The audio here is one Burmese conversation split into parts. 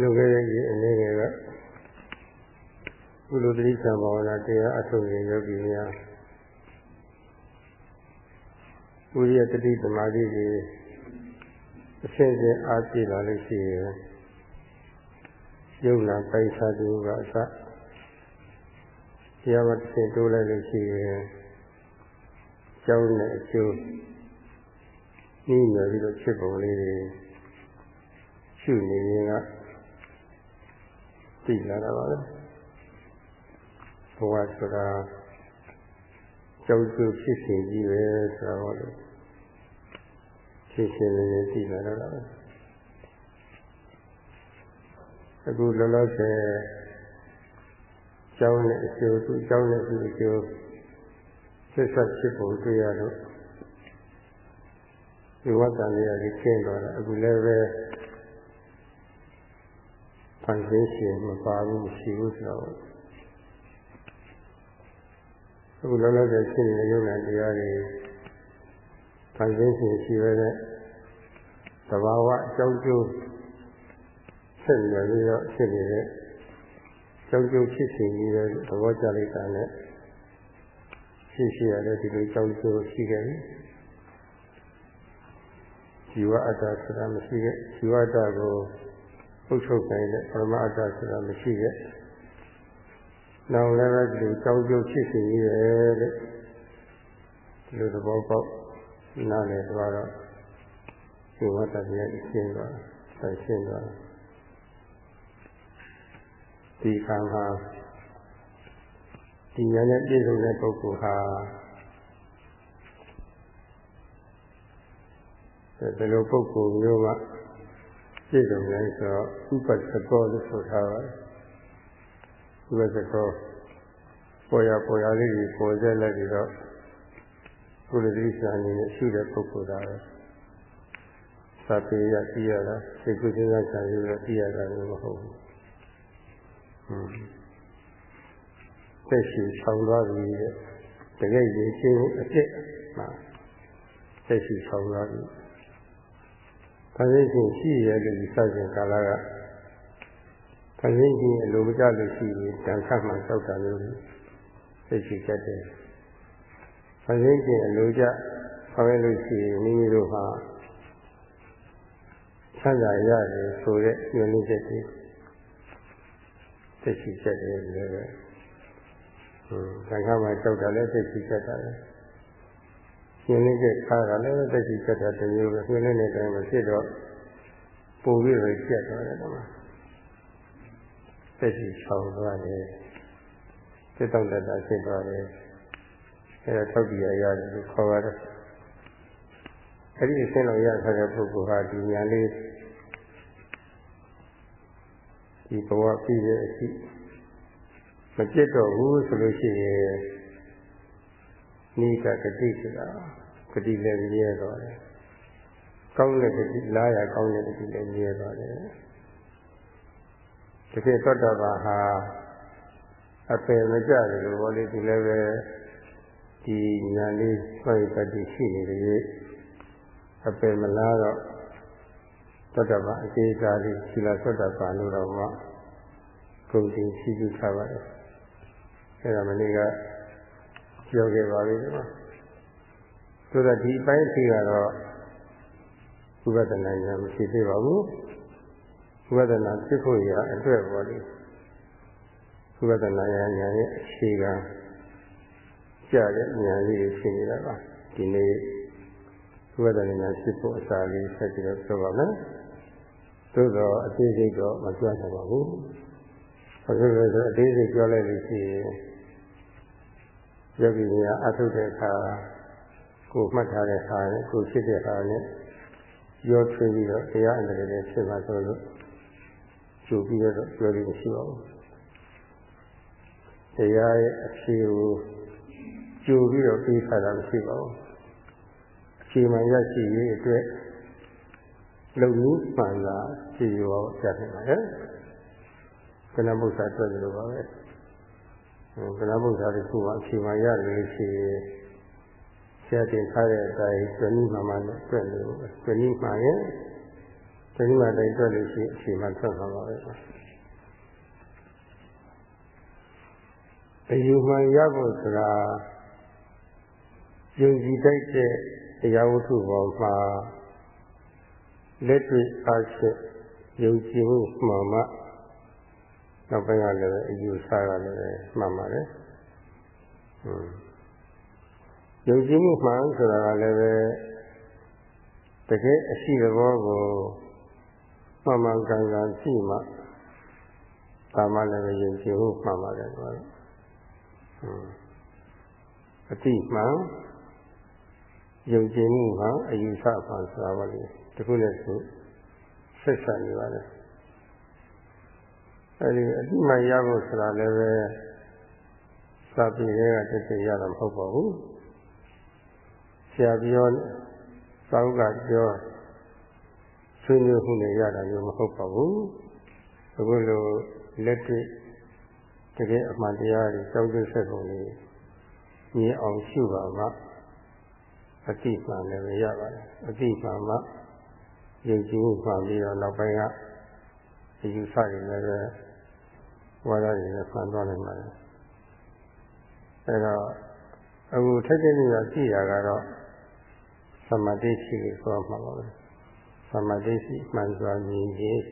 လူခဲ့တဲ့ဒီအနေငယ်ကကုလသတိဆံဘာဝနာတရားအထုတ်ရင်ယောဂီများဝိရိယတတိသမာဓိတွေအရှင်းချင်းအားပြည့်လာလို့ရှိရင်ယုံနာပိုင်စားသူကအစတရားမတစ်ဆင့်တိုးလိုက်လို့ရှိရင်ကျောင်းနဲ့အကျိုးနှီးနေပြီးတော့ဖြစ်ပုံလေးတွေရှုနေရင်က သိလာတာပါပဲဘဝဆိုတာကျောင်းကျိုးဖြစ်စဉ်ကြီးပဲဆိုတော့လေရှင်းရှင်းလင်းလင်းသိလာတာပါပဲအခုလောလောဆယ်ကျောင်းနဲ့အကျိုးသူကျောင်းနဲ့သူအကျိုးဆက်ဆက်ဖြစ်ပုံတွေ့ရတော့ဒီဝတ္တန်လေးကကျင်းသွားတာအခုလည်းပဲ ဖန်ဆင်းရှင်မပါဘူးမရှိဘူးဆိုတော့အခုလောလောဆယ်ရှိနေတဲ့ယုံနာတရားတွေဖန်ဆင်းရှင်ရှိရတဲ့သဘာဝအကြောင်းကျိုးဆက်နေပြီးတော့ဖြစ်နေတဲ့ကြောင်းကျိုးဖြစ်စဉ်ကြီးတဲ့သဘောကျလိုက်တာနဲ့ရှိရှိရတဲ့ဒီလိုကြောင်းကျိုးရှိခဲ့ပြီဇီဝအတ္တဆိုတာမရှိခဲ့ဇီဝအတ္တကို ပုတ်ချုပ်နိုင်တဲ့ပရမအတ္တဆိုတာမရှိခဲ့နောက်လည်းပဲဒီလိုကြောင်းကျိုးဖြစ်စဉ်ကြီးရဲ့တဲ့ဒီလိုသဘောပေါက်နားလည်သွားတော့ဇီဝတ္တတရားရှင်းသွားတယ်ရှင်းသွားတယ်ဒီခါမှာဒီဉာဏ်နဲ့ပြည့်စုံတဲ့ပုဂ္ဂိုလ်ဟာဒီလိုပုဂ္ဂိုလ်မျိုးက ပြည့်စုံတယ်ဆိုတော့ဥပ္ပစကောလို့ဆိုထားပါတယ်ဥပ္ပစကောပေါ်ရပေါ်ရလေးကိုပေါ်ဆက်လိုက်ပြီးတော့ကုလတိစာအနေနဲ့ရှိတဲ့ပုဂ္ဂိုလ်ဒါပဲစာပေရသိရတာစိတ်ကူးစဉ်းစားချင်ရသိရတာလည်းမဟုတ်ဘူးသက်ရှိဆောင်သွားပြီတဲ့တကယ်ရည်ချင်းအစ်စ်မှာသက်ရှိဆောင်သွားပြီ ခန္ဓာရှင်ရှိရလို့ဒီစခြင်းကာလကခန္ဓာရှင်အလိုမကျလို့ရှိရင်တန်ခတ်မှစောက်တာမျိုးသက်ရှိတတ်တယ်ခန္ဓာရှင်အလိုကျဆောင်ရလို့ရှိရင်မိမိတို့ဟာဆန္ဒရတယ်ဆိုတဲ့ညွှန်လေးချက်တွေသိရှိချက်တွေလည်းပဲဟိုသံဃာမှာကြောက်တာလည်းသိရှိချက်တာလည်း ရှင်လေးကခါတာလည်းသိရှိချက်တာတမျိုးပဲရှင်လေးနဲ့တည်းမဖြစ်တော့ပို့ပြီးတော့ကျက်သွားတယ်ကွာသိရှိချောင်းသွားတယ်စိတ်တောင့်တတာဖြစ်သွားတယ်အဲဒါထောက်ပြရရတယ်လို့ခေါ်ရတယ်အဲ့ဒီအရှင်းတော်ရထားတဲ့ပုဂ္ဂိုလ်ဟာဒီညာလေးဒီဘဝပြည့်တဲ့အရှိမပြတ်တော့ဘူးဆိုလို့ရှိရင် နိကဂတိဆိုတာဂတိလည်းမြဲသွားတယ်။ကောင်းတဲ့ဂတိလားရကောင်းတဲ့ဂတိလည်းမြဲသွားတယ်။တကယ်သောတာပန်ဟာအပယ်မကြတယ်လို့ဘောလေးဒီလည်းပဲဒီညာလေးဆွဲတတိရှိနေတယ်အပယ်မလားတော့သောတာပန်အခြေစားလေးသီလသောတာပန်လို့တော့မှဂုဏ်တင်ရှိကြထားပါတယ်အဲဒါမနေ့က ပြောခဲ့ပါပြီကွာဆိုတော့ဒီပိုင်းရှိကတော့ဥပဒနာညာမရှိသေးပါဘူးဥပဒနာဖြစ်ဖို့ရအတွက်ပေါ်လေဥပဒနာညာညာရဲ့အခြေခံကြတဲ့ညာလေးတွေဖြစ်နေတာပါဒီနေ့ဥပဒနာညာဖြစ်ဖို့အစာလေးဆက်ပြီးတော့ပြောပါမယ်သို့တော့အသေးစိတ်တော့မပြောနိုင်ပါဘူး။ဘာဖြစ်လို့လဲဆိုအသေးစိတ်ပြောလိုက်လို့ရှိရင် ယောဂီများအထုတဲ့အခါကိုမှတ်ထားတဲ့ဟာနဲ့ကိုဖြစ်တဲ့ဟာနဲ့ရောထွေးပြီးတော့တရားအန္တရာယ်တွေဖြစ်မှာဆိုလို့ကြိုပြီးတော့ပြောလို့မရှိပါဘူး။တရားရဲ့အဖြေကိုကြိုပြီးတော့ပြီးထားတာမရှိပါဘူး။အဖြေမှရရှိရေးအတွက်လုံမှုမှန်လာဖြေရောပြတ်နေပါရဲ့ကနဗုဒ္ဓအတွက်လိုပါပဲ ကနဗုဒ္ဓတခုမှအဖြေမှရလို့ရှိရင်ဆရာတင်ထားတဲ့အတိုင်းဇနီးမှမှနဲ့တွေ့လို့ဇနီးမှရဲ့ဒီမှာတိုင်တွက်လို့ရှိရင်အချိန်မှထွက်မှာပါပဲအယူမှန်ရဖို့ဆိုတာယုံကြည်တတ်တဲ့တရားဝတ္ထုပေါ်မှာလက်တွေ့အားဖြင့်ယုံကြည်မှုမှန်မှ နောက်ပိုင်းကလည်းအယူဆကလည်းမှန်ပါတယ်။ယုံကြည်မှုမှန်ဆိုတာကလည်းပဲတကယ်အရှိတော်ကိုမှန်မှန်ကန်ကန်ရှိမှဒါမှလည်းယုံကြည်မှုမှန်ပါတယ်ကွာ။အတိမှန်ယုံကြည်မှုဟာအယူဆပါဆိုတာပါလေတခုနဲ့ဆိုဆက်ဆက်နေပါလေ အဲဒီအတိမှန်ရဖို့ဆိုတာလည်းပဲစာပေတွေကတကယ်ရတာမဟုတ်ပါဘူးဆရာပြောစောင်းကပြောဆွေးနွေးမှုနဲ့ရတာမျိုးမဟုတ်ပါဘူးအခုလိုလက်တွေ့တကယ်အမှန်တရားတွေကြောက်ကြဆက်ပုံလေးမြင်အောင်ရှုပါမှအတိမှန်လည်းရပါတယ်အတိမှန်မှယုံကြည်မှုမှပြီးတော့နောက်ပိုင်းကအယူဆတွေလည်းပဲ ဝါဒတွေလည်းမှန်သွားနိုင်ပါတယ်အဲတော့အခုထက်တဲ့နေ့ကကြည့်ရကတော့သမတိရှိကိုဆိုမှာပါပဲသမတိရှိမှန်စွာမြင်ခြင်း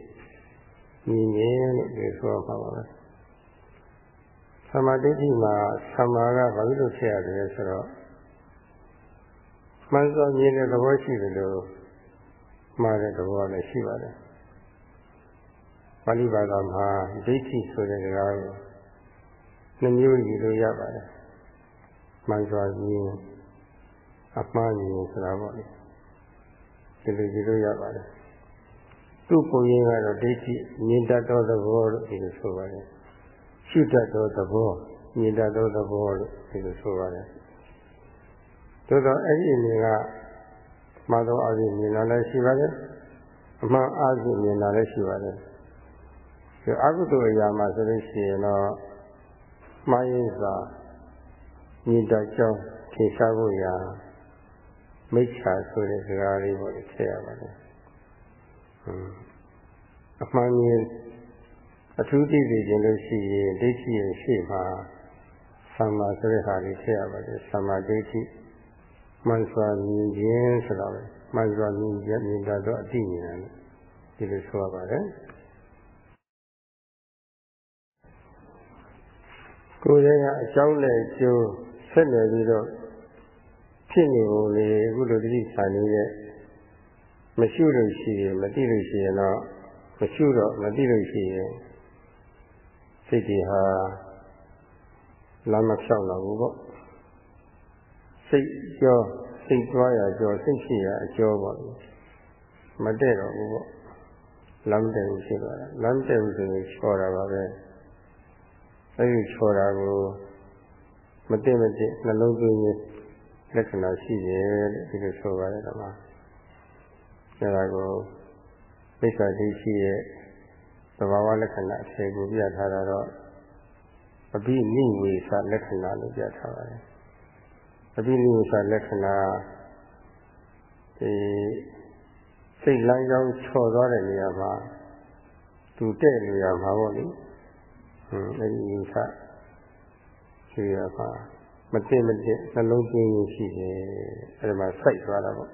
မြင်ခြင်းလို့ဒီဆိုမှာပါပဲသမတိရှိမှာသမာကဘာလို့ဖြစ်ရတယ်ဆိုတော့မှန်စွာမြင်တဲ့သဘောရှိတယ်လို့မှားတဲ့သဘောလည်းရှိပါတယ်ပါ ဠိဘာသာမှာဒိဋ္ဌိဆိုတဲ့စကားကိုနှမျိုးယူလို့ရပါတယ်မှန်စွာမြင်အမှားမြင်ဆိုတာပေါ့လေဒီလိုယူလို့ရပါတယ်သူ့ပုံရင်းကတော့ဒိဋ္ဌိမြင်တတ်သောသဘောလို့ဒီလိုဆိုပါတယ်ရှုတတ်သောသဘောမြင်တတ်သောသဘောလို့ဒီလိုဆိုပါတယ်သို့တော့အဲ့ဒီအနေကမှားသောအပြင်မြင်လာလည်းရှိပါတယ်အမှန်အပြင်မြင်လာလည်းရှိပါတယ် ဒီအကုသိုလ်အရာမှာဆိုလို့ရှိရင်တော့မှားရင်းစွာမြင်တတ်ကြောင်းထင်ရှားဖို့ရာမိစ္ဆာဆိုတဲ့စကားလေးပေါ့ထည့်ရပါတယ်အမှန်မြင်အထူးသိသိခြင်းလို့ရှိရင်ဒိဋ္ဌိရဲ့ရှေ့မှာသမ္မာဆိုတဲ့ဟာလေးထည့်ရပါတယ်သမ္မာဒိဋ္ဌိမှန်စွာမြင်ခြင်းဆိုတာပဲမှန်စွာမြင်ခြင်းမြင်တတ်သောအတိဉာဏ်ဒီလိုဆိုရပါတယ် ကိုယ်ရဲ့အကြောင်းနဲ့အကျိုးဆက်နေပြီးတော့ဖြစ်နေပုံလေးအခုလိုတတိဆန်နေတဲ့မရှိလို့ရှိရင်မသိလို့ရှိရင်တော့မရှိတော့မသိလို့ရှိရင်စိတ်တွေဟာလမ်းမဖြောက်တော့ဘူးပေါ့စိတ်ကြောစိတ်သွားရကြောစိတ်ရှိရအကျော်ပေါ့မတည့်တော့ဘူးပေါ့လမ်းတဲ့ဘူးဖြစ်သွားတာလမ်းတဲ့ဘူးဆိုရင်ချော်တာပါပဲ အဲဒီချော်တာကိုမတည့်မတည့်နှလုံးသွင်းရလက္ခဏာရှိတယ်လို့ဒီလိုဆိုပါတယ်ဓမ္မအဲဒါကိုမိစ္ဆာဒိဋ္ဌိရဲ့သဘာဝလက္ခဏာအဖြေကိုပြထားတာတော့အဘိနိဝေသလက္ခဏာလို့ပြထားပါတယ်အဘိနိဝေသလက္ခဏာဒီစိတ်လမ်းကြောင်းချော်သွားတဲ့နေရာမှာသူတဲ့နေရာမှာပေါ့လေဟွန်း အဲဒီဝိသရှိရပါမသိမသိနှလုံးသွင်းရရှိတယ်အဲဒီမှာစိုက်သွားတာပေါ့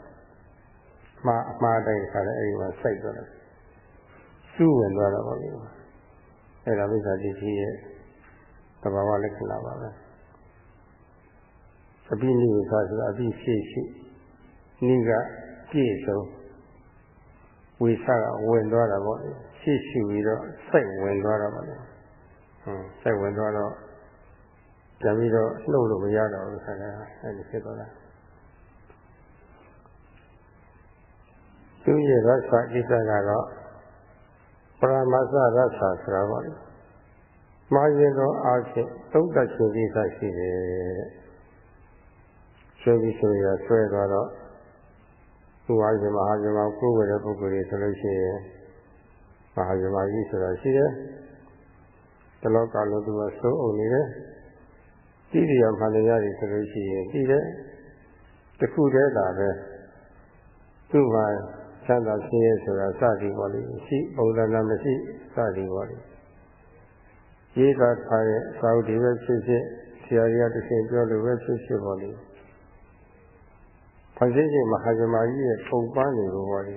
မှားအမှားတိုင်းခါလည်းအဲဒီမှာစိုက်သွားတယ်စူးဝင်သွားတာပေါ့လေအဲဒါမိစ္ဆာတိရှိရဲ့သဘာဝလက္ခဏာပါပဲအပိနိဝသဆိုတာအပိရှိရှိနိကပြည့်စုံဝိသကဝင်သွားတာပေါ့လေရှိရှိပြီးတော့စိုက်ဝင်သွားတာပေါ့လေဟွန်း စိုက်ဝင်သွားတော့ပြန်ပြီးတော့နှုတ်လို့မရတော့ဘူးဆိုတာအဲဒီဖြစ်သွားတာသူရဲ့ရသကိစ္စကတော့ပရမသရသဆိုတာပေါ့လေမှားရင်တော့အားဖြင့်သုံးတတ်ခြင်းကိစ္စရှိတယ်ဆွဲပြီးဆိုရဆွဲသွားတော့သူဟာဇမဟာဇမကိုယ်ဝယ်တဲ့ပုဂ္ဂိုလ်တွေဆိုလို့ရှိရင်မဟာဇမကြီးဆိုတာရှိတယ် တလောကလုံးသူကစိုးအုံနေတယ်တိရိယမှန်တရားတွေဆိုလို့ရှိရင်ပြီးတယ်တခုတည်းသာပဲသူ့မှာဇချမ်းသာဆင်းရဲဆိုတာစသည်ပေါ်လိရှိပုံသဏ္ဍာန်မရှိစသည်ပေါ်လိရေးသာထားရဲ့အစာအုပ်တွေပဲဖြစ်ဖြစ်ဆရာကြီးကတစ်ချိန်ပြောလို့ပဲဖြစ်ဖြစ်ပေါ်လိဖန်ဆင်းခြင်းမဟာဇမကြီးရဲ့ပုံပန်းနေလို့ပေါ်လိ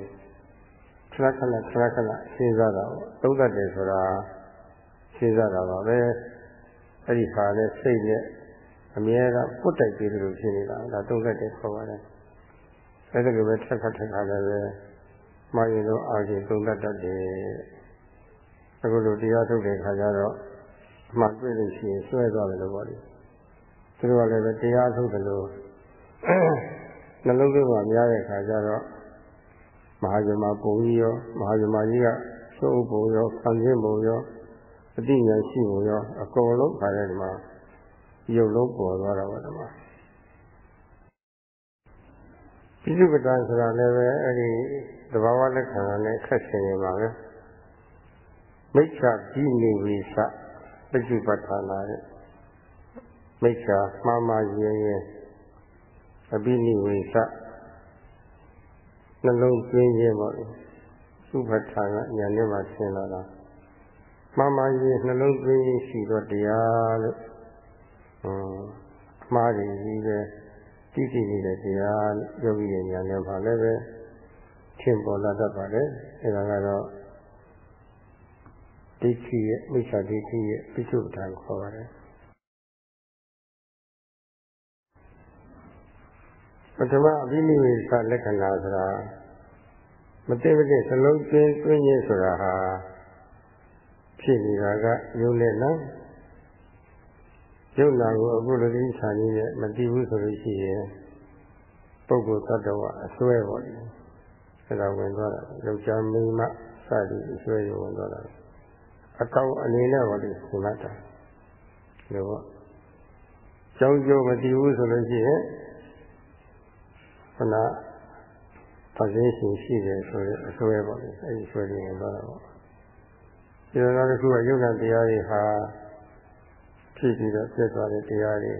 ခဏခဏခဏခဏစဉ်းစားတာပေါ့သုံးတတ်တယ်ဆိုတာ စဉ်းစားတာပါပဲအဲ့ဒီခါနဲ့စိတ်နဲ့အမြဲတမ်းပုတ်တိုက်ပြီးလို့ဖြစ်နေတာဒါသုံးတတ်တယ်ခေါ်ပါတယ်အဲ့ဒါလိုပဲထက်ခါထက်ခါလည်းပဲမှားရင်တော့အာရုံသုံးတတ်တတ်တယ်အခုလိုတရားထုတ်တဲ့ခါကျတော့အမှန်တွေ့လို့ရှိရင်ဆွဲသွားတယ်လို့ပေါ့လေသူတို့ကလည်းပဲတရားထုတ်တယ်လို့နှလုံးသွင်းမှာများတဲ့ခါကျတော့မဟာဇမပုံကြီးရောမဟာဇမကြီးကသုပ်ပုံရောခံစင်းပုံရော အတိညာရှိပုံရောအကုန်လုံးခါတဲ့ဒီမှာရုပ်လုံးပေါ်သွားတာပါဒီမှာပိဋကပဒဆိုတာလည်းပဲအဲ့ဒီသဘာဝလက္ခဏာနဲ့ခက်ဆင်နေပါပဲမိစ္ဆာဒီနေဝိသပစ္စုပ္ပထာနာတဲ့မိစ္ဆာမှားမှားရင်းရင်းအပိနိဝိသနှလုံးသွင်းခြင်းပေါ့သုဘထာကညာနဲ့မှဆင်းလာတာ မှားမှားရင်းနှလုံးသွင်းခြင်းရှိတော့တရားလို့ဟွန်းအမှားကြီးပဲသိသိနေတဲ့တရားယောဂီရဲ့ဉာဏ်နဲ့ပါလည်းပဲထင်ပေါ်လာတတ်ပါတယ်အဲဒါကတော့ဒိဋ္ဌိရဲ့မိစ္ဆာဒိဋ္ဌိရဲ့ပိဋကပဒံခေါ်ပါတယ်ပထမအဘိနိဝေသလက္ခဏာဆိုတာမသိမသိသလုံးကျင်းတွင်းခြင်းဆိုတာဟာ ဖြစ်နေတာကယုံနဲ့နော်ယုံနာကိုအခုလိုသိချာကြီးနဲ့မတည်ဘူးဆိုလို့ရှိရင်ပုဂ္ဂိုလ်တ attva အစွဲပေါ့လေအဲဒါဝင်သွားတာယောက်ျားမိန်းမစသည်အစွဲရဝင်သွားတာအကောင်အနေနဲ့ပေါ့လေဒီမှာတာဒီတော့ကြောင်းကျိုးမတည်ဘူးဆိုလို့ရှိရင်ခဏဖစင်းရှင်ရှိတယ်ဆိုရင်အစွဲပေါ့လေအဲဒီအစွဲတွေဝင်သွားတာပေါ့ ဒီတော့တစ်ခုကယုံနာတရားတွေဟာဖြစ်ပြီးတော့ပြတ်သွားတဲ့တရားတွေ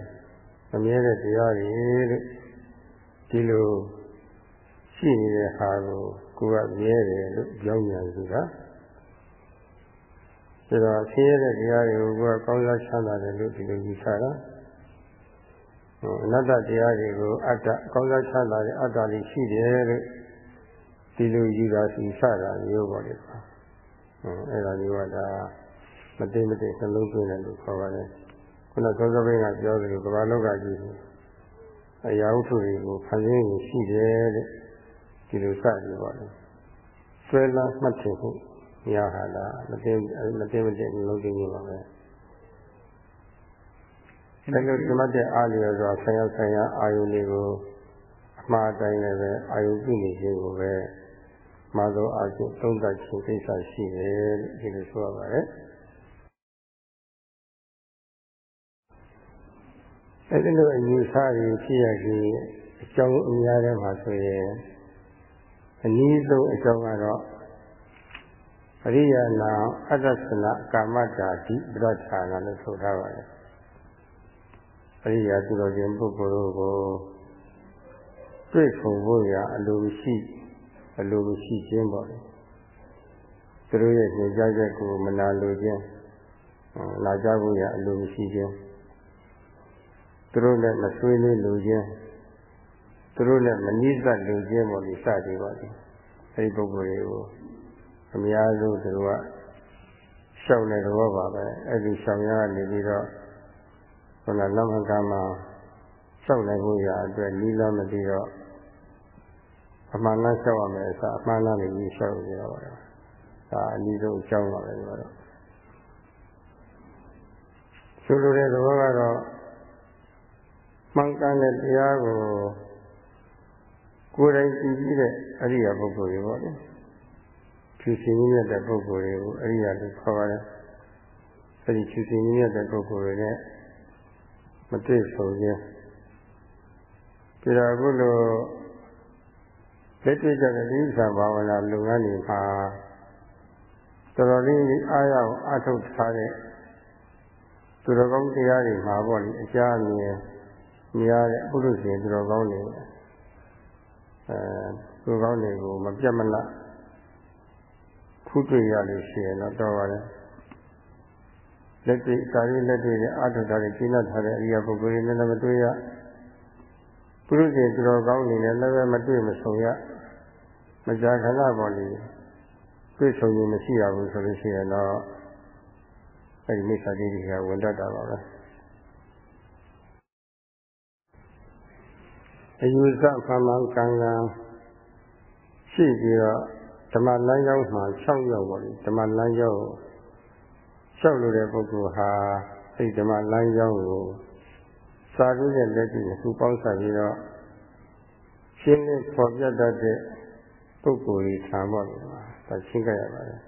အမြဲတဲ့တရားတွေလို့ဒီလိုရှိနေတဲ့ဟာကိုကိုယ်ကမြဲတယ်လို့ကြောင်းညာစုတာဒါတော့ဆင်းရဲတဲ့တရားတွေကိုကိုယ်ကကောင်းစားချမ်းသာတယ်လို့ဒီလိုယူဆတာအနတ္တတရားတွေကိုအတ္တကောင်းစားချမ်းသာတဲ့အတ္တလေးရှိတယ်လို့ဒီလိုယူတာစီဆတာမျိုးပေါ့လေ အဲဒါမျိုးကဒါမသိမသိနှလုံးသွင်းတယ်လို့ခေါ်ပါတယ်ခုနသောသောဘင်းကပြောသလိုကမ္ဘာလောကကြီးအရာဝတ္ထုတွေကိုဖန်ဆင်းနေရှိတယ်တဲ့ဒီလိုစပြီးပါလေဆွဲလာမှတ်တယ်ဟုတ်ရဟာလားမသိမသိမသိနှလုံးသွင်းနေပါပဲဒါလိုဒီမတ်တဲ့အားလျော်စွာဆရာဆရာအာယုန်တွေကိုအမှားတိုင်းလည်းပဲအာယုန်ပြုနေခြင်းကိုပဲ မှာသောအာကျသုံးသပ်ခြင်းကိစ္စရှိတယ်ဒီလိုဆိုရပါတယ်အဲဒီလိုအယူဆတွေဖြစ်ရခြင်းအကြောင်းအများထဲမှာဆိုရင်အနည်းဆုံးအကြောင်းကတော့အရိယာနာအတ္တသနာကာမတာတိပရဌာနာလို့ဆိုထားပါတယ်အရိယာသူတော်ရှင်ပုဂ္ဂိုလ်တို့ကိုတွေ့ဆုံဖို့ရအလိုရှိ အလိုရှိခြင်းပေါ့လေသူတို့ရဲ့ဉာဏ်ကြချက်ကိုမနာလိုခြင်းလာကြဖို့ရအလိုရှိခြင်းသူတို့နဲ့မဆွေးနွေးလိုခြင်းသူတို့နဲ့မနိစ္စလိုခြင်းပေါ့ဒီစသည်ပါလေအဲဒီပုဂ္ဂိုလ်တွေကိုအများဆုံးသူတို့ကရှောင်တဲ့သဘောပါပဲအဲ့ဒီရှောင်ရနေပြီးတော့ခုနလမကမှာရှောက်နိုင်ဖို့ရအတွက်နီးလားမသိတော့ အမှန်လားရှောက်ရမယ်အစားအမှန်လားလည်းကြီးရှောက်ရတော့ပါတော့ဒါအနည်းဆုံးအကြောင်းပါပဲဒီတော့ဆိုလိုတဲ့သဘောကတော့မှန်ကန်တဲ့တရားကိုကိုယ်တိုင်ကြည့်ပြီးတဲ့အရိယာပုဂ္ဂိုလ်တွေပေါ့လေဖြူစင်ကြီးတဲ့ပုဂ္ဂိုလ်တွေကိုအရိယာလို့ခေါ်ပါတယ်အဲဒီဖြူစင်ကြီးတဲ့ပုဂ္ဂိုလ်တွေနဲ့မတွေ့ဆုံခြင်းဒါတော့အခုလို လက်တွေ့ကြတဲ့ဒီဥစ္စာဘာဝနာလုပ်ငန်းတွေမှာတော်တော်လေးအားရအောင်အထုတ်ထားတဲ့သူတော်ကောင်းတရားတွေမှာပေါ့လေအကြအမြင်များတဲ့ပုရုษရှင်သူတော်ကောင်းတွေအဲကိုယ်ကောင်းတွေကိုမပြတ်မလတ်ခုတွေ့ရလို့ရှိရင်တော့တော်ပါတယ်လက်တွေ့ကာရီလက်တွေ့နဲ့အာထုထားတဲ့ကျင့်ထားတဲ့အရိယာပုဂ္ဂိုလ်တွေနဲ့လည်းမတွေ့ရ ပုရုသေသူတော်ကောင်းတွေနဲ့လည်းမတွေ့မဆုံရမကြာခဏပေါ်လေတွေ့ဆုံရင်မရှိရဘူးဆိုလို့ရှိရင်တော့အဲဒီမိစ္ဆာဒိဋ္ဌိကဝင်တတ်တာပါပဲအယူဆမှန်မှန်ကန်ကန်ရှိပြီးတော့ဓမ္မလမ်းကြောင်းမှာ6ရောက်ပါလိဓမ္မလမ်းကြောင်းလျှောက်လို့တဲ့ပုဂ္ဂိုလ်ဟာအဲဒီဓမ္မလမ်းကြောင်းကို စာရုပ်ရဲ့လက်ကြည့်ခုပေါင်းစပ်ပြီးတော့ရှင်းလင်းဖော်ပြတတ်တဲ့ပုဂ္ဂိုလ်ကြီးခံပါလို့ဒါရှင်းကြရပါတယ်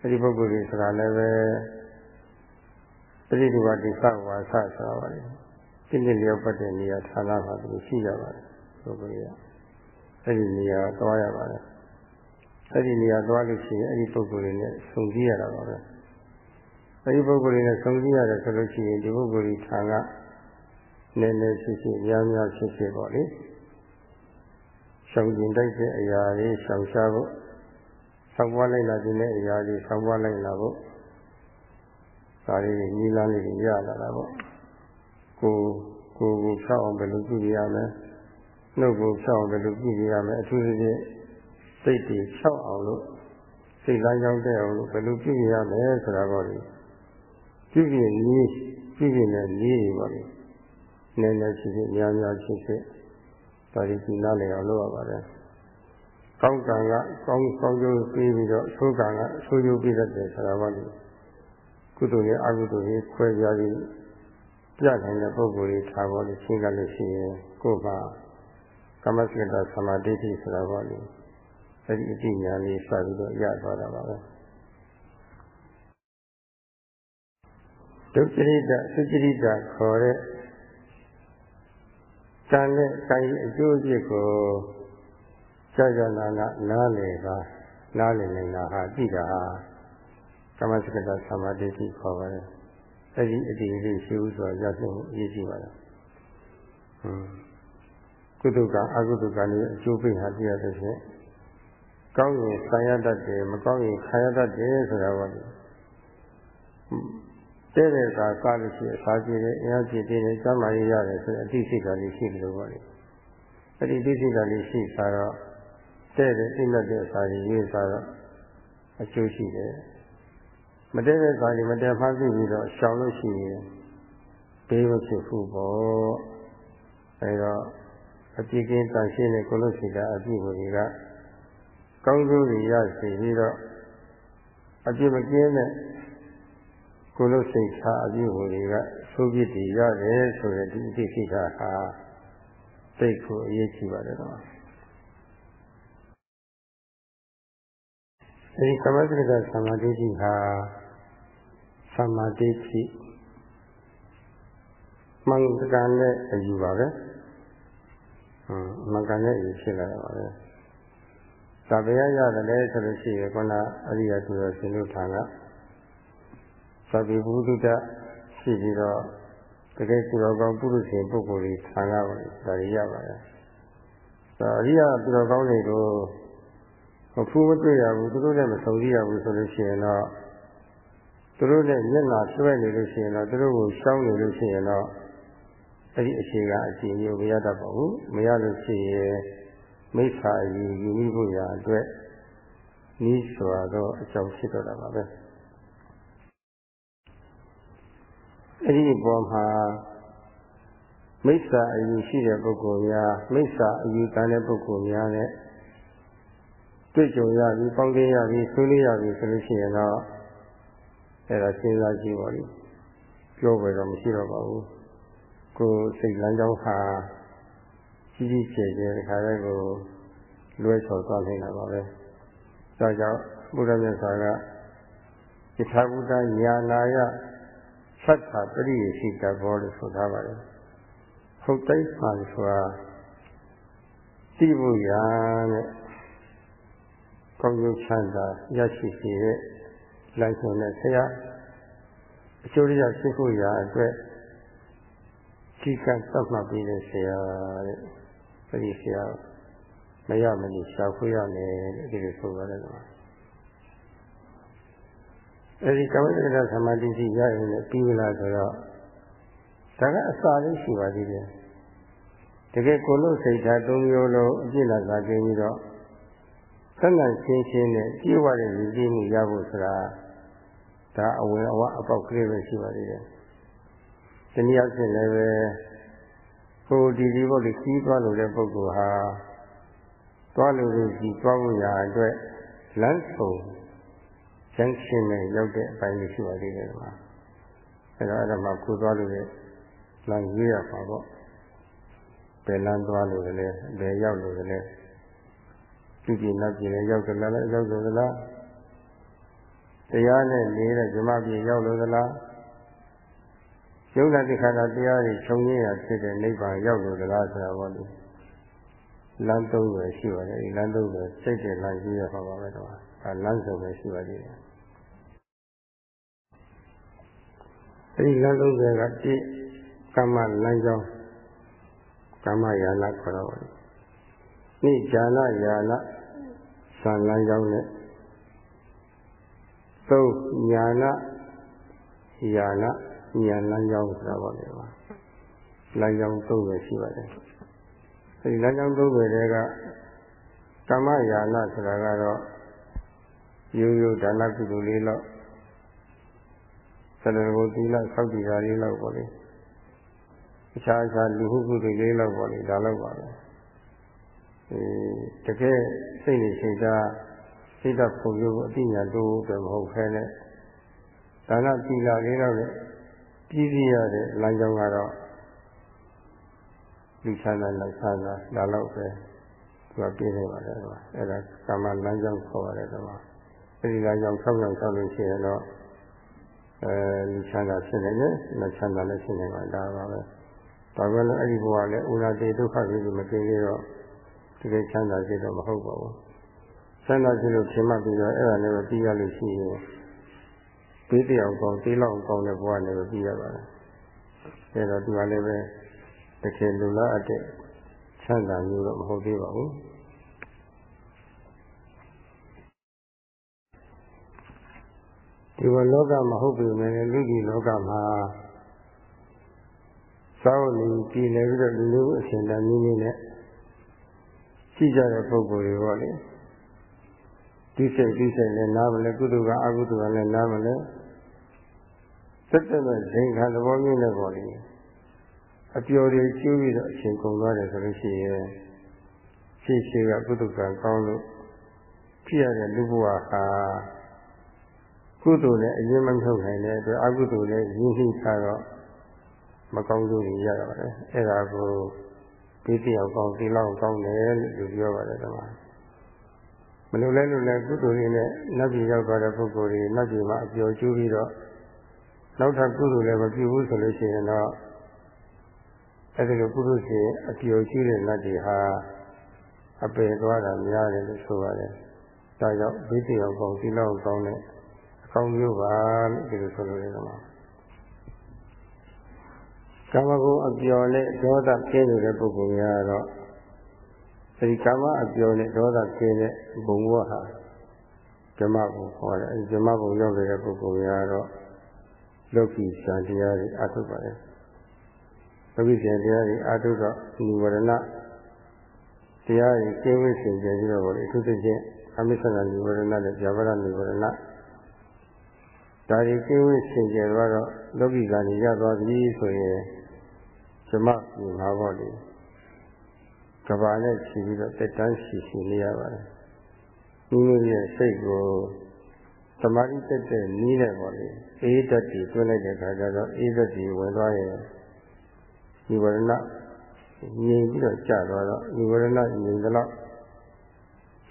အဲဒီပုဂ္ဂိုလ်ကြီးဆိုတာလည်းပဲပရိဒီဝတိသဝါဆဆိုတာပါလေပြည့်ပြည့်လျောက်ပတ်တဲ့နေရာဌာနမှာသူရှိကြပါတယ်ပုဂ္ဂိုလ်ကြီးကအဲဒီနေရာသွားရပါတယ်အဲဒီနေရာသွားလို့ရှိရင်အဲဒီပုဂ္ဂိုလ်တွေနဲ့ဆုံကြည့်ရတာပါပဲအဲဒီပုဂ္ဂိုလ်တွေနဲ့ဆုံကြည့်ရတယ်ဆိုလို့ရှိရင်ဒီပုဂ္ဂိုလ်ကြီးဌာန နည်းနည်းရှိရှိများများရှိရှိပေါ့လေရှောင်ကျင်တိုက်တဲ့အရာတွေရှောင်ရှားဖို့ဆောက်ပွားလိုက်လာတဲ့အရာတွေဆောက်ပွားလိုက်လာဖို့ဒါတွေနီးလန်းလေးတွေရလာတာပေါ့ကိုကိုကိုဖြောက်အောင်ဘယ်လိုပြုရမလဲနှုတ်ကိုဖြောက်အောင်ဘယ်လိုပြုရမလဲအထူးသဖြင့်စိတ်တွေဖြောက်အောင်လို့စိတ်လမ်းကြောင်းတဲ့အောင်လို့ဘယ်လိုပြုရမလဲဆိုတာပေါ့လေပြုပြင်းနည်းပြုပြင်းတဲ့နည်းတွေပေါ့လေ နည်းနည်းဖြစ်ဖြစ်များများဖြစ်ဖြစ်ဒါဒီဒီနားလည်အောင်လုပ်ရပါတယ်ကောင်းကံကကောင်းကောင်းကျိုးပြီးပြီးတော့ဆိုးကံကဆိုးကျိုးပြီးတတ်တယ်ဆိုတာပေါ့လေကုသိုလ်ရဲ့အကုသိုလ်ရဲ့ခွဲခြားပြီးပြနိုင်တဲ့ပုဂ္ဂိုလ်တွေထားပေါ်လို့ရှင်းကလို့ရှိရင်ကိုယ်ကကမ္မစကတသမာဓိဋ္ဌိဆိုတာပေါ့လေအဲဒီအတိညာလေးစပြီးတော့ရသွားတာပါပဲဒုက္ခရိတသုจิริတခေါ်တဲ့ ကံနဲ့ကံရဲ့အကျိုးအပြစ်ကိုကြာကြာနာနာနားလည်ပါနားလည်နေတာဟာသိတာဟာကမ္မစကတသမာဓိဋ္ဌိခေါ်ပါတယ်အဲဒီအတိလေးရှိဥစွာရရှိမှုအရေးကြီးပါတယ်ဟွန်းကုသကအကုသကလည်းအကျိုးပေးဟာပြရတဲ့ဖြင့်ကောင်းရင်ဆံရတတ်တယ်မကောင်းရင်ခံရတတ်တယ်ဆိုတာပါ လေတဲ့တဲ့ကစားလို့ရှိရင်စားကြည့်တယ်အများကြီးတည်တယ်စမ်းမာရရတယ်ဆိုအတိစိတ်ကလေးရှိလို့ပါလေအဲ့ဒီအတိစိတ်ကလေးရှိစားတော့တဲ့တဲ့သိမဲ့တဲ့အစာကြီးရေးစားတော့အကျိုးရှိတယ်မတည့်တဲ့စာကြီးမတည့်ဖားပြီးပြီးတော့ရှောင်လို့ရှိရင်ဘေးမဖြစ်ဘူးပေါ့အဲတော့အပြည့်ကင်းတန်ရှင်းတဲ့ကိုလို့ရှိတာအပြည့်ကိုကြီးကကောင်းကျိုးတွေရစီပြီးတော့အပြည့်မကင်းတဲ့ ကိုလို့စိတ်ထားအပြည့်ကိုကြီးကသိုးပြစ်တွေရတယ်ဆိုတဲ့ဒီအသိစိတ်ဟာသိကိုအရေးကြီးပါတယ်တော့အဲဒီကမ္မစရိကသမာဓိရှိဟာသမာဓိရှိမှန်ကန်တဲ့အယူပါပဲဟွန်းမှန်ကန်တဲ့အယူဖြစ်လာတာပါပဲဒါဘယ်ရရတယ်လဲဆိုလို့ရှိရင်ခုနအရိယသူတော်ရှင်တို့ထံက သဗ္ဗေဘုဒ္ဓရှိပြီးတော့တကယ်သူတော်ကောင်းပုရုษရှင်ပုဂ္ဂိုလ်တွေထံကပါဒါရရပါတယ်ဒါအရိယသူတော်ကောင်းတွေကိုမဖူးမတွေ့ရဘူးသူတို့နဲ့မဆုံကြရဘူးဆိုလို့ရှိရင်တော့သူတို့နဲ့မျက်နှာဆွဲနေလို့ရှိရင်တော့သူတို့ကိုရှောင်းနေလို့ရှိရင်တော့အဲ့ဒီအခြေခံအခြေမျိုးမရတတ်ပါဘူးမရလို့ရှိရင်မိစ္ဆာယူယူမိဖို့ရာအတွက်နီးစွာတော့အကြောင်းဖြစ်တော့တာပါပဲ အဲ့ဒီပေါ်မှာမိစ္ဆာအယူရှိတဲ့ပုဂ္ဂိုလ်များမိစ္ဆာအယူတန်တဲ့ပုဂ္ဂိုလ်များနဲ့တွေ့ကြုံရပြီပေါင်းသိရပြီဆွေးနွေးရပြီဆိုလို့ရှိရင်တော့အဲ့ဒါစဉ်းစားကြည့်ပါလိမ့်ပြောပဲတော့မရှိတော့ပါဘူးကိုယ်စိတ်လမ်းကြောင်းဟာကြီးကြီးကျယ်ကျယ်ဒီခါလေးကိုလွဲချော်သွားနေတာပါပဲဒါကြောင့်ဘုရားမြတ်စွာကယထာဘုဒ္ဓညာနာယ သတ္ထပရိယေရှိတဘောလို့ဆိုထားပါတယ်ဟုတ်တိုင်းပါဆိုတာသိဖို့ရာတဲ့ကောင်းကျိုးချမ်းသာရရှိစေတဲ့လမ်းဆုံးတဲ့ဆရာအကျိုးရရှိဖို့ရာအတွက်ကြီးကံသတ်မှတ်ပြီးတဲ့ဆရာတဲ့အဲဒီဆရာမရမလို့ရှာဖွေရမယ်ဒီလိုဆိုပါတယ်ကွာ အဲဒီကမ္မတက္ကသသမာဓိရှိရရင်လည်းပြီးပြီလားဆိုတော့ဒါကအစာလေးရှိပါသေးတယ်တကယ်ကိုလို့စိတ်ဓာတ်သုံးမျိုးလုံးအပြည့်လာစားခြင်းပြီးတော့သတ်နိုင်ရှင်းရှင်းနဲ့ကြည့်ဝတဲ့ရည်ကြည်မှုရဖို့ဆိုတာဒါအဝင်အဝအပေါက်ကလေးပဲရှိပါသေးတယ်။ဒီနည်းအားဖြင့်လည်းပဲဟိုဒီဒီဘုတ်ကြီးကြီးသွားလို့တဲ့ပုဂ္ဂိုလ်ဟာသွားလို့လို့ကြီးသွားဖို့ရာအတွက်လမ်းဆုံး ကျန်းရှင်နဲ့ရောက်တဲ့အပိုင်းလေးရှိပါသေးတယ်ကွာ။အဲတော့အဲ့ဒါမှကိုသွားလို့တဲ့လမ်းရေးရပါပေါ့။ဘယ်လမ်းသွားလို့လဲဘယ်ရောက်လို့လဲပြုပြင်နောက်ပြင်ရောက်ကြလားရောက်ကြလားတရားနဲ့နေတဲ့ဇမပြေရောက်လို့သလားယုံနာတိခါတာတရားတွေခြုံငင်းရဖြစ်တဲ့နိဗ္ဗာန်ရောက်လို့သလားဆိုတာပေါ့လေလမ်းသုံးပဲရှိပါတယ်ဒီလမ်းသုံးပဲစိတ်တဲ့လမ်းကြီးရပါပါပဲတော့အဲလမ်းစုံပဲရှိပါသေးတယ် အဲဒီလမ်းသုံးပဲကတိကမ္မလမ်းကြောင်းကမ္မယာနခေါ်တော့ပါနိဇာနာယာနသံလမ်းကြောင်းနဲ့သုံးညာနာယာနာညာလမ်းကြောင်းဆိုတာပေါ့လေပါလမ်းကြောင်းသုံးပဲရှိပါတယ်အဲဒီလမ်းကြောင်းသုံးပဲတွေကကမ္မယာနာဆိုတာကတော့ရိုးရိုးဒါနကုသိုလ်လေးတော့ သရဏဂုံသီလစောင့်တည်တာလေးတော့ပေါ့လေအခြားအခြားလူဟုကုသိုလ်လေးတော့ပေါ့လေဒါတော့ပါပဲအဲတကယ်စိတ်နေစိတ်ဓာတ်စိတ်ဓာတ်ပုံမျိုးအတိညာတိုးတယ်မဟုတ်ခဲနဲ့ဒါနသီလလေးတော့ပြည်စည်းရတဲ့လမ်းကြောင်းကတော့လူချမ်းသာလက်ချမ်းသာဒါတော့ပဲသူကပြည့်နေပါတယ်ကွာအဲ့ဒါကာမလမ်းကြောင်းခေါ်ရတယ်ကွာအဲ့ဒီလမ်းကြောင်းဆောက်ရောက်ဆောက်လို့ရှိရင်တော့ အဲလူချမ်းသာဖြစ်နေတယ်လက်ချမ်းသာလည်းဖြစ်နေပါဒါပါပဲဒါပဲလို့အဲ့ဒီဘဝလည်းဥနာတေဒုက္ခကြီးမသိသေးတော့ဒီလိုချမ်းသာစေတော့မဟုတ်ပါဘူးချမ်းသာစေလို့ဖြစ်မှပြီးတော့အဲ့ဒါလည်းပြီးရလို့ရှိရင်ဘေးတရားကောင်းတေးလောက်ကောင်းတဲ့ဘဝနဲ့ပဲပြီးရပါတယ်အဲ့တော့ဒီကလည်းပဲတကယ်လူလားအတဲ့ချမ်းသာမျိုးတော့မဟုတ်သေးပါဘူး ဒီဘလောကမဟုတ်ပြီမယ်လူကြီးလောကမှာစောင့်နေပြည်နေပြီးတော့လူလူအရှင်တန်ကြီးနေနဲ့ရှိကြတဲ့ပုဂ္ဂိုလ်တွေပေါ့လေဒီစိတ်ဒီစိတ်လည်းနားမလဲကုသိုလ်ကအကုသိုလ်ကလည်းနားမလဲသက်သက်မဲ့ဇင်ခံသဘောမျိုးနဲ့ပေါ့လေအပျော်တွေကျိုးပြီးတော့အချိန်ကုန်သွားတယ်ဆိုလို့ရှိရင်ရှေ့ရှေ့ကကုသကံကောင်းလို့ဖြစ်ရတဲ့လူဘဝဟာ ကုသိုလ်နဲ့အရင်မထုတ်နိုင်တဲ့အတွက်အကုသိုလ်နဲ့ရင်းနှီးထားတော့မကောင်းလို့ရရပါတယ်အဲ့ဒါကိုဒီတရားကောင်းဒီလောက်ကောင်းတယ်လို့ပြောပါတယ်ကွာမလို့လဲလို့လဲကုသိုလ်တွေနဲ့နတ်ပြည်ရောက်သွားတဲ့ပုဂ္ဂိုလ်တွေနတ်ပြည်မှာအပျော်ကျူးပြီးတော့နောက်ထပ်ကုသိုလ်လည်းမပြုဘူးဆိုလို့ရှိရင်တော့အဲဒီလိုကုသိုလ်ရှင်အပျော်ကျူးတဲ့နတ်တွေဟာအပယ်သွားတာများတယ်လို့ဆိုပါတယ်ဒါကြောင့်ဒီတရားကောင်းဒီလောက်ကောင်းတဲ့အ ကောင်းမျိုးပါလို့ဒီလိုဆိုလို့ရတယ်ကွာကာမဂုဏ်အပျော်နဲ့ဒေါသကျင်းနေတဲ့ပုဂ္ဂိုလ်များတော့အဲဒီကာမအပျော်နဲ့ဒေါသကျင်းတဲ့ဘုံဘဝဟာဇမဘုံခေါ်တယ်အဲဒီဇမဘုံရောက်နေတဲ့ပုဂ္ဂိုလ်များတော့လောကီစံတရားတွေအထုတ်ပါတယ်လောကီစံတရားတွေအထုတ်တော့ဒီဝရဏတရားတွေကျင်းဝရှင်ကြပြီးတော့အထူးသဖြင့်အမိစ္ဆနာနိဝရဏနဲ့ဇာဝရနိဝရဏ ဒါတွေကျင်းဝရှင်ကြတော့လောကီကံရသွားပြီဆိုရင်ဓမ္မပြင်ပါပေါ့လေကဘာနဲ့ခြီးပြီးတော့တက်တန်းရှိရှိနေရပါတယ်မိမိရဲ့စိတ်ကိုသမာဓိတက်တဲ့နည်းနဲ့ပေါ့လေအေးဓာတ်ကြီးတွင်းလိုက်တဲ့ခါကျတော့အေးဓာတ်ကြီးဝင်သွားရင်ဒီဝရဏငြိမ်ပြီးတော့ကျသွားတော့ဒီဝရဏငြိမ်သလောက်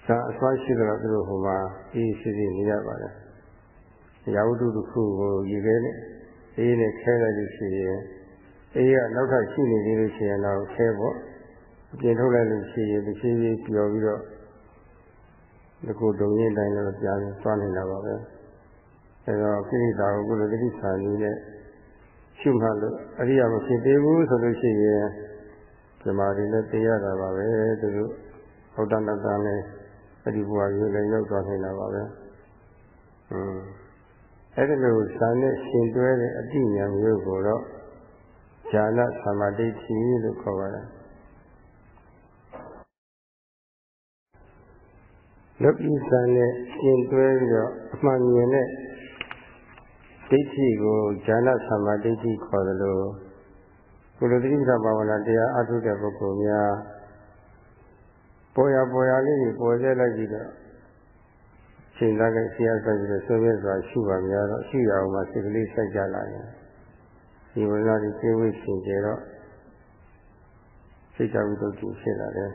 သာအစွမ်းရှိတော့သူတို့ဟိုမှာအေးရှိရှိနေရပါတယ် ရာဝတ္ထုတစ်ခုကိုရေခဲနဲ့အေးနဲ့ခဲလိုက်လို့ရှိရင်အေးကနောက်ထပ်ရှိနေသေးလို့ရှိရင်တော့ခဲပေါ့အပြင်ထုတ်လိုက်လို့ရှိရင်တစ်ဖြည်းဖြည်းပျော်ပြီးတော့ဒီကိုဒုံရင်းတိုင်းလည်းပြန်သွားနေတာပါပဲအဲတော့ကိရိတာကိုကုလတိဋ္ဌာန်ကြီးနဲ့ရှုမှတ်လို့အရိယာမဖြစ်သေးဘူးဆိုလို့ရှိရင်ဒီမှာဒီလည်းသိရတာပါပဲသူတို့ဘုဒ္ဓနတန်လည်းအဲ့ဒီဘဝကြီးလည်းရောက်သွားနေတာပါပဲอืม အဲ့ဒီလိုဇာနဲ့ရှင်တွဲတဲ့အတိညာမျိုးကိုတော့ဇာနသမာဓိဋ္ဌိလို့ခေါ်ပါတယ်လောကီဇာနဲ့ရှင်တွဲပြီးတော့အမှန်မြင်တဲ့ဒိဋ္ဌိကိုဇာနသမာဓိဋ္ဌိခေါ်တယ်လို့ကုလသတိပ္ပံဘာဝနာတရားအထုတဲ့ပုဂ္ဂိုလ်များပေါ်ရပေါ်ရလေးကိုပေါ်ကျလိုက်ပြီးတော့ ချိန်သားကဆရာဆက်ပြီးတော့ဆွေးနွေးစွာရှုပါများတော့ရှိရအောင်မှစိတ်ကလေးစိုက်ကြလာရင်ဒီဝိညာဉ်ကြီးကျေဝိရှင်ကျေတော့စိတ်ကြဝိတုတ်ကြီးဖြစ်လာတယ်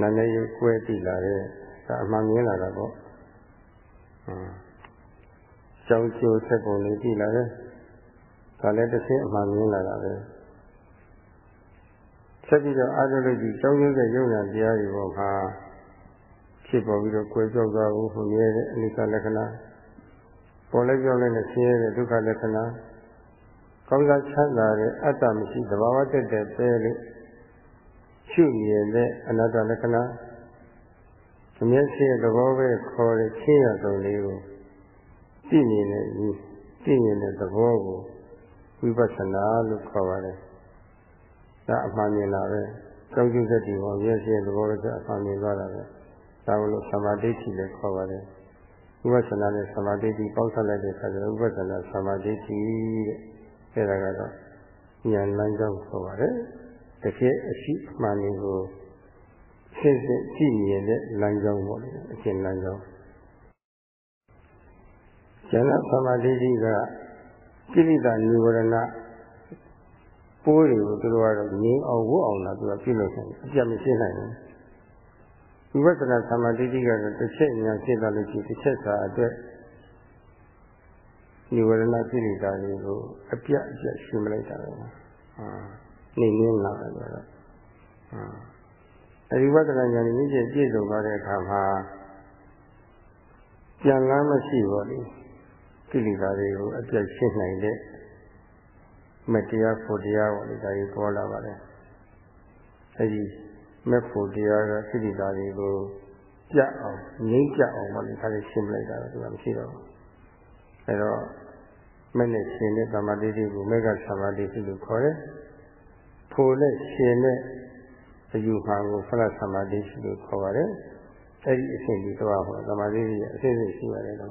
နာနေရုပ်ကွဲတည်လာတယ်ဒါအမှန်မြင်လာတာပေါ့ဟွန်းကြောင်းကျိုးဆက်ပုံလေးတည်လာတယ်ဒါလည်းတစ်ဆင့်အမှန်မြင်လာတာပဲဆက်ပြီးတော့အာရုံလို့ကြီးကြောင်းကျိုးတဲ့ယုံနာတရားတွေပေါ်မှာ ဖြစ်ပေါ်ပြီးတော့ကွယ်ပြောက်သွားဖို့ဟိုမြဲတဲ့အနိစ္စလက္ခဏာပေါ်လိုက်ပြောင်းလိုက်နဲ့ဆင်းရဲတဲ့ဒုက္ခလက္ခဏာကောင်းစားချမ်းသာတဲ့အတ္တမရှိသဘာဝတည်းတည်းပဲလို့ရှုမြင်တဲ့အနတ္တလက္ခဏာအမျက်ရှိတဲ့သဘောပဲခေါ်တဲ့ချင်းရဆုံးလေးကိုသိမြင်တဲ့ဤသိမြင်တဲ့သဘောကိုဝိပဿနာလို့ခေါ်ပါတယ်ဒါအမှန်မြင်လာပဲကြောက်ကြွတဲ့ဒီဘောမျက်ရှိတဲ့သဘောပဲအမှန်မြင်သွားတာပဲ ဒါလို့သမာဓိရှိလည်းခေါ်ပါတယ်ဝိပဿနာနဲ့သမာဓိပေါင်းစပ်လိုက်တဲ့အခါကျတော့ဝိပဿနာသမာဓိတဲ့အဲဒါကတော့ဉာဏ်လမ်းကြောင်းခေါ်ပါတယ်တကယ်အရှိအမှန်ကိုရှင်းရှင်းကြည့်မြင်တဲ့လမ်းကြောင်းပေါ့လေအရှင်လမ်းကြောင်းဉာဏ်သမာဓိကကိလေသာនិဝရဏပိုးတွေကိုသူတို့ကတော့ငြင်းအောင်ဝတ်အောင်လာသူကပြုလုပ်နိုင်အပြတ်မရှင်းနိုင်ဘူး ဝိပဿနာသမာဓိကတော့တစ်ချက်ညာရှင်းသွားလို့ရှိရင်တစ်ချက်စာအတွက်និဝရဏကိလေသာတွေကိုအပြတ်အပြတ်ရှင်းမလိုက်တာပဲဟာနေနေလာတယ်ဆိုတော့ဟာအဲဒီဝိပဿနာဉာဏ်ကြီးပြည့်ပြည့်စုံသွားတဲ့အခါမှာပြန်လမ်းမရှိပါဘူးကိလေသာတွေကိုအပြတ်ရှင်းနိုင်တဲ့မတရားဖို့တရားပေါ့လေဒါကြီးပေါ်လာပါတယ်အဲဒီ မဖို့တရားကကိလေသာတွေကိုပြတ်အောင်ငြိမ့်ပြတ်အောင်ပေါ့လေဒါလေးရှင်းလိုက်တာကမရှိတော့ဘူးအဲတော့မဲ့နဲ့ရှင်တဲ့သမာဓိတွေကိုမေဃသမာဓိလို့ခေါ်တယ်ဖို့နဲ့ရှင်တဲ့အယူဟာကိုဖလသမာဓိလို့ခေါ်ပါတယ်အဲဒီအရှင်ဒီတော့ဟောသမာဓိရဲ့အစစ်စစ်ရှိရတယ်တော့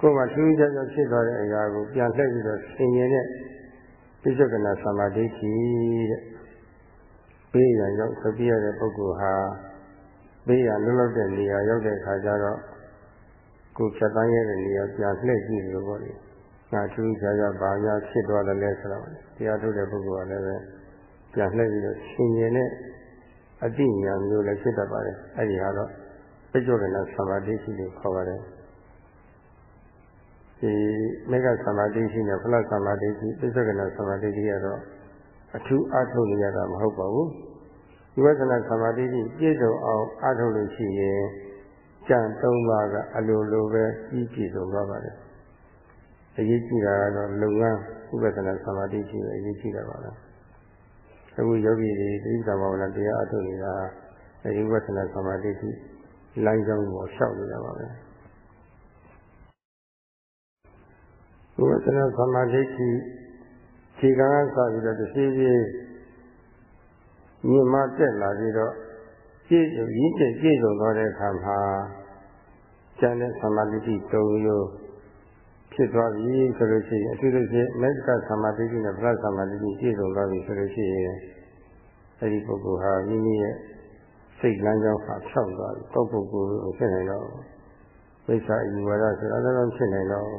ကိုယ်မှာထူးခြားခြားဖြစ်သွားတဲ့အရာကိုပြန်လှည့်ပြီးတော့ဆင်ញင်တဲ့ပိဿကနာသမာဓိတဲ့ ပေးရရောက်သတိရတဲ့ပုဂ္ဂိုလ်ဟာပေးရလွတ်လပ်တဲ့နေရာရောက်တဲ့အခါကျတော့ကိုယ်ဖြတ်တန်းရတဲ့နေရာပြန်လှည့်ကြည့်လို့ပေါ့လေငါထူးခြားခြားဘာများဖြစ်သွားတယ်လဲဆိုတော့တရားထုတ်တဲ့ပုဂ္ဂိုလ်ကလည်းပဲပြန်လှည့်ပြီးတော့ဆင်ញင်တဲ့အတိညာမျိုးလည်းဖြစ်တတ်ပါတယ်အဲဒီဟာတော့ပိဿကနာသမာဓိရှိလို့ခေါ်ပါတယ်ဒီမေဃသမာဓိရှိနဲ့ဖလသမာဓိရှိပိဿကနာသမာဓိတွေကတော့ အထူးအားထုတ်နေရတာမဟုတ်ပါဘူးဒီဝိသနာသမာဓိကြီးပြည့်စုံအောင်အားထုတ်လို့ရှိရင်ကြံ၃ပါးကအလိုလိုပဲကြီးပြည့်စုံသွားပါတယ်အရေးကြီးတာကတော့လုံငန်းဥပဒနာသမာဓိရှိပဲအရေးကြီးတာပါလားအခုယောဂီတွေသီလဘာဝနာတရားအထုတ်နေတာအဲဒီဝိသနာသမာဓိရှိလမ်းကြောင်းကိုရှောက်နေတာပါပဲဝိသနာသမာဓိရှိ ခြေကံကစပြီးတော့တစ်စီးစီးမြင်မတက်လာပြီးတော့ပြည့်စုံရင်းကျက်ပြည့်စုံသွားတဲ့အခါမှာကျန်တဲ့သမာဓိတုံရိုးဖြစ်သွားပြီဆိုလို့ရှိရင်အထူးသဖြင့်မေတ္တာသမာဓိနဲ့ဗလသမာဓိပြည့်စုံသွားပြီဆိုလို့ရှိရင်အဲဒီပုဂ္ဂိုလ်ဟာမိမိရဲ့စိတ်လမ်းကြောင်းဟာဖြောက်သွားပြီပုဂ္ဂိုလ်ကိုဖြစ်နိုင်တော့ဝိသအယူဝါဒဆိုတာလည်းဖြစ်နိုင်တော့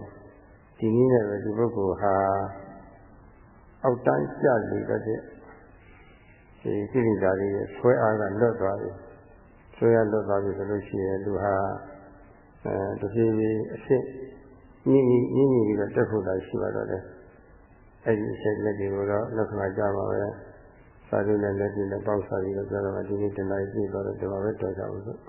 ဒီနည်းနဲ့ပဲဒီပုဂ္ဂိုလ်ဟာ အောက်တန်းကျနေတတ်တဲ့ဒီကိလေသာတွေရဲ့ဆွဲအားကလွတ်သွားပြီဆွဲအားလွတ်သွားပြီဆိုလို့ရှိရင်သူဟာအဲတဖြည်းဖြည်းအဖြစ်ညင်ညင်ညင်ပြီးတော့တက်ဖို့သာရှိပါတော့တယ်အဲ့ဒီအချက်လက်တွေကိုတော့လက်ခဏကြပါပဲစာရုပ်နဲ့လက်ပြီးနဲ့ပေါက်စားပြီးတော့ပြောတော့ဒီနေ့တနေ့ပြည့်တော့တယ်ဒီမှာပဲတော်ကြအောင်စို့